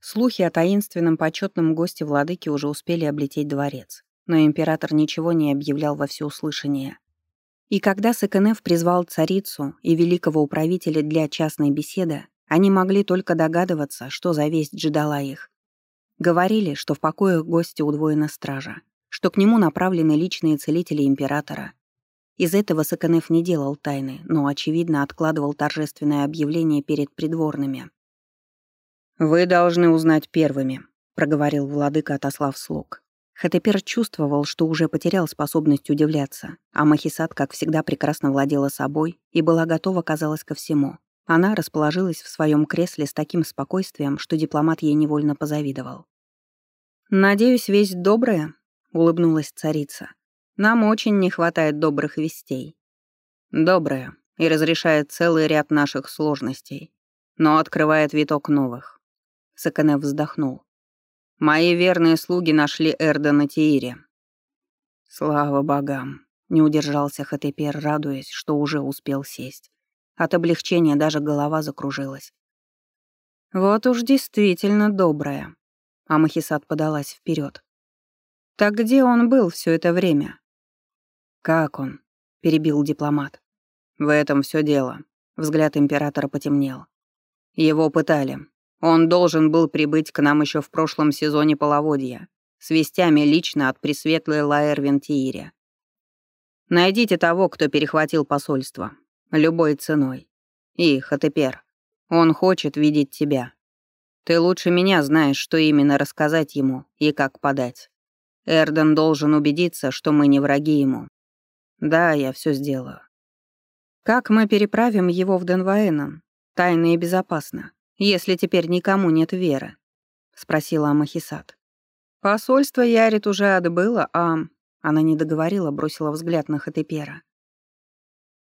Слухи о таинственном почетном госте владыки уже успели облететь дворец, но император ничего не объявлял во всеуслышание. И когда Сыкенев призвал царицу и великого управителя для частной беседы, они могли только догадываться, что за весть ждала их. Говорили, что в покоях гостя удвоена стража, что к нему направлены личные целители императора. Из этого Сыкенев не делал тайны, но, очевидно, откладывал торжественное объявление перед придворными. «Вы должны узнать первыми», — проговорил владыка, отослав слуг. Хатепер чувствовал, что уже потерял способность удивляться, а Махисат, как всегда, прекрасно владела собой и была готова, казалось, ко всему. Она расположилась в своем кресле с таким спокойствием, что дипломат ей невольно позавидовал. «Надеюсь, весть добрая?» — улыбнулась царица. «Нам очень не хватает добрых вестей». «Добрая и разрешает целый ряд наших сложностей, но открывает виток новых. Сакане вздохнул. «Мои верные слуги нашли Эрда на Тиире». «Слава богам!» — не удержался Хатепер, радуясь, что уже успел сесть. От облегчения даже голова закружилась. «Вот уж действительно добрая». А Махисат подалась вперед. «Так где он был все это время?» «Как он?» — перебил дипломат. «В этом все дело». Взгляд императора потемнел. «Его пытали. Он должен был прибыть к нам еще в прошлом сезоне половодья, с вестями лично от Пресветлой Лаэр Вентиире. Найдите того, кто перехватил посольство. Любой ценой. И, Хатепер, он хочет видеть тебя. Ты лучше меня знаешь, что именно рассказать ему и как подать. Эрден должен убедиться, что мы не враги ему. Да, я все сделаю. Как мы переправим его в Денваэнон? Тайно и безопасно если теперь никому нет веры?» — спросила Амахисат. «Посольство Ярит уже отбыло, а...» Она не договорила, бросила взгляд на Хатепера.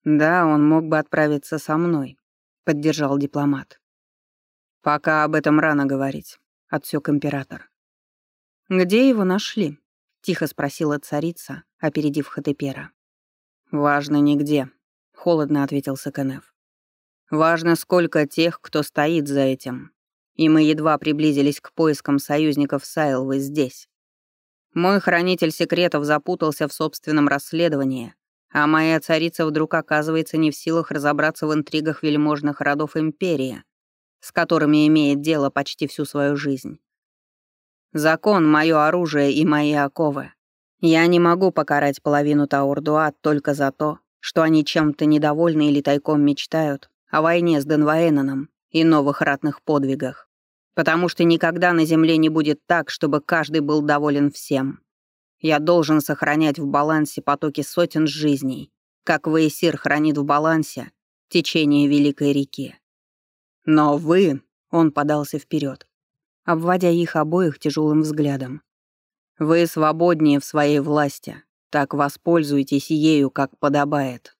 «Да, он мог бы отправиться со мной», — поддержал дипломат. «Пока об этом рано говорить», — отсек император. «Где его нашли?» — тихо спросила царица, опередив Хатепера. «Важно нигде», — холодно ответил Саканев. Важно, сколько тех, кто стоит за этим. И мы едва приблизились к поискам союзников Сайлвы здесь. Мой хранитель секретов запутался в собственном расследовании, а моя царица вдруг оказывается не в силах разобраться в интригах вельможных родов Империи, с которыми имеет дело почти всю свою жизнь. Закон — мое оружие и мои оковы. Я не могу покарать половину Таурдуа только за то, что они чем-то недовольны или тайком мечтают о войне с Денваэноном и новых ратных подвигах. Потому что никогда на Земле не будет так, чтобы каждый был доволен всем. Я должен сохранять в балансе потоки сотен жизней, как Ваесир хранит в балансе течение Великой реки. Но вы, он подался вперед, обводя их обоих тяжелым взглядом. Вы свободнее в своей власти, так воспользуйтесь ею, как подобает.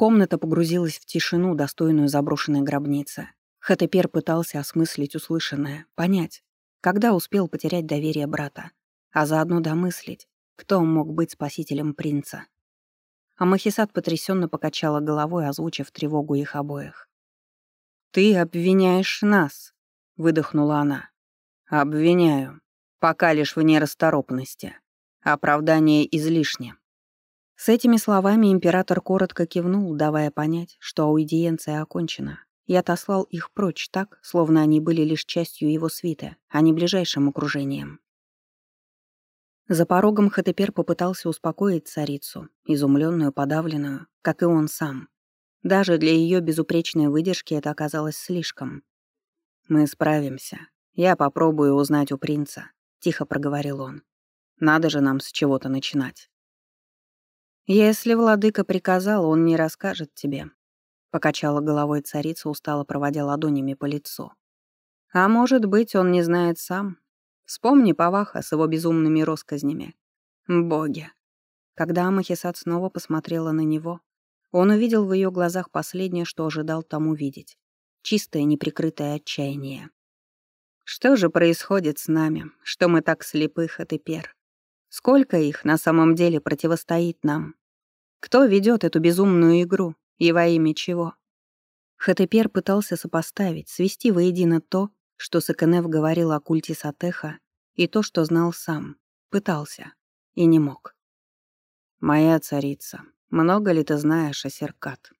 Комната погрузилась в тишину, достойную заброшенной гробницы. Хатепер пытался осмыслить услышанное, понять, когда успел потерять доверие брата, а заодно домыслить, кто мог быть спасителем принца. А потрясенно покачала головой, озвучив тревогу их обоих. «Ты обвиняешь нас», — выдохнула она. «Обвиняю. Пока лишь в нерасторопности. Оправдание излишне. С этими словами император коротко кивнул, давая понять, что аудиенция окончена, и отослал их прочь так, словно они были лишь частью его свита, а не ближайшим окружением. За порогом Хатепер попытался успокоить царицу, изумленную, подавленную, как и он сам. Даже для ее безупречной выдержки это оказалось слишком. «Мы справимся. Я попробую узнать у принца», — тихо проговорил он. «Надо же нам с чего-то начинать». «Если владыка приказал, он не расскажет тебе», — покачала головой царица, устало проводя ладонями по лицу. «А может быть, он не знает сам. Вспомни Паваха с его безумными росказнями. Боги!» Когда Амахисат снова посмотрела на него, он увидел в ее глазах последнее, что ожидал там увидеть. Чистое, неприкрытое отчаяние. «Что же происходит с нами, что мы так слепы, Хатепер? Сколько их на самом деле противостоит нам?» Кто ведет эту безумную игру и во имя чего? Хатепер пытался сопоставить, свести воедино то, что Сакенев говорил о культе Сатеха, и то, что знал сам. Пытался. И не мог. «Моя царица, много ли ты знаешь о Серкат?»